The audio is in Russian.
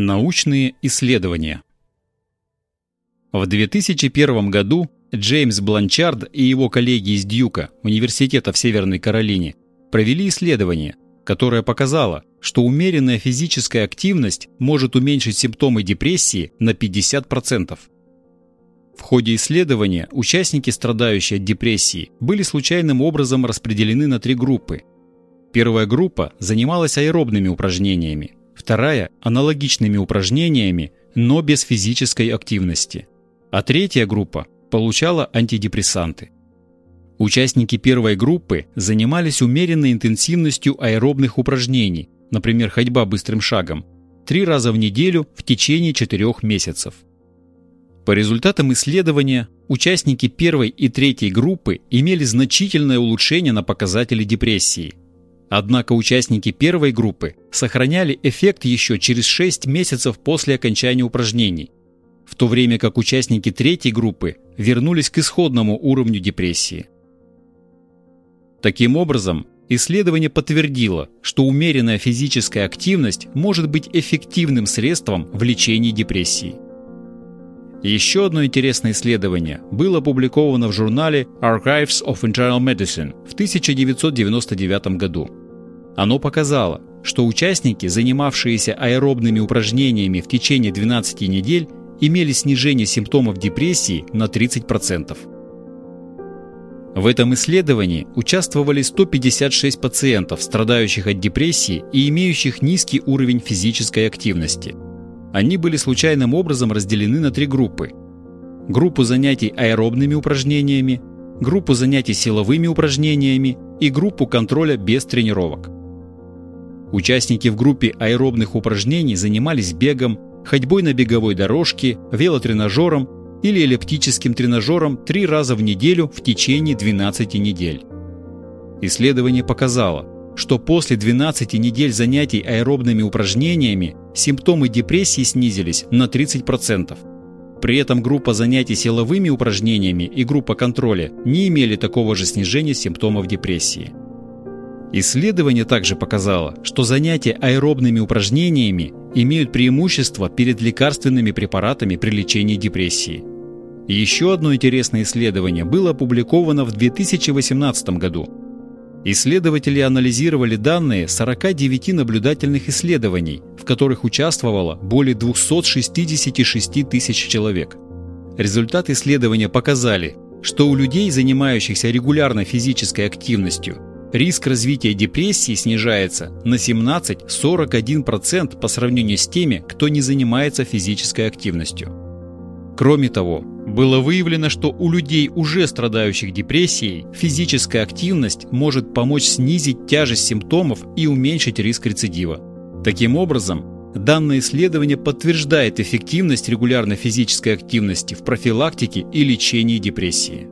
Научные исследования В 2001 году Джеймс Бланчард и его коллеги из Дьюка, университета в Северной Каролине, провели исследование, которое показало, что умеренная физическая активность может уменьшить симптомы депрессии на 50%. В ходе исследования участники, страдающие от депрессии, были случайным образом распределены на три группы. Первая группа занималась аэробными упражнениями, вторая – аналогичными упражнениями, но без физической активности. А третья группа получала антидепрессанты. Участники первой группы занимались умеренной интенсивностью аэробных упражнений, например, ходьба быстрым шагом, три раза в неделю в течение четырех месяцев. По результатам исследования, участники первой и третьей группы имели значительное улучшение на показатели депрессии – Однако участники первой группы сохраняли эффект еще через 6 месяцев после окончания упражнений, в то время как участники третьей группы вернулись к исходному уровню депрессии. Таким образом, исследование подтвердило, что умеренная физическая активность может быть эффективным средством в лечении депрессии. Еще одно интересное исследование было опубликовано в журнале Archives of Internal Medicine в 1999 году. Оно показало, что участники, занимавшиеся аэробными упражнениями в течение 12 недель, имели снижение симптомов депрессии на 30%. В этом исследовании участвовали 156 пациентов, страдающих от депрессии и имеющих низкий уровень физической активности – они были случайным образом разделены на три группы. Группу занятий аэробными упражнениями, группу занятий силовыми упражнениями и группу контроля без тренировок. Участники в группе аэробных упражнений занимались бегом, ходьбой на беговой дорожке, велотренажером или эллиптическим тренажером три раза в неделю в течение 12 недель. Исследование показало, что после 12 недель занятий аэробными упражнениями симптомы депрессии снизились на 30%. При этом группа занятий силовыми упражнениями и группа контроля не имели такого же снижения симптомов депрессии. Исследование также показало, что занятия аэробными упражнениями имеют преимущество перед лекарственными препаратами при лечении депрессии. Еще одно интересное исследование было опубликовано в 2018 году – Исследователи анализировали данные 49 наблюдательных исследований, в которых участвовало более 266 тысяч человек. Результаты исследования показали, что у людей, занимающихся регулярной физической активностью, риск развития депрессии снижается на 17-41% по сравнению с теми, кто не занимается физической активностью. Кроме того, было выявлено, что у людей, уже страдающих депрессией, физическая активность может помочь снизить тяжесть симптомов и уменьшить риск рецидива. Таким образом, данное исследование подтверждает эффективность регулярной физической активности в профилактике и лечении депрессии.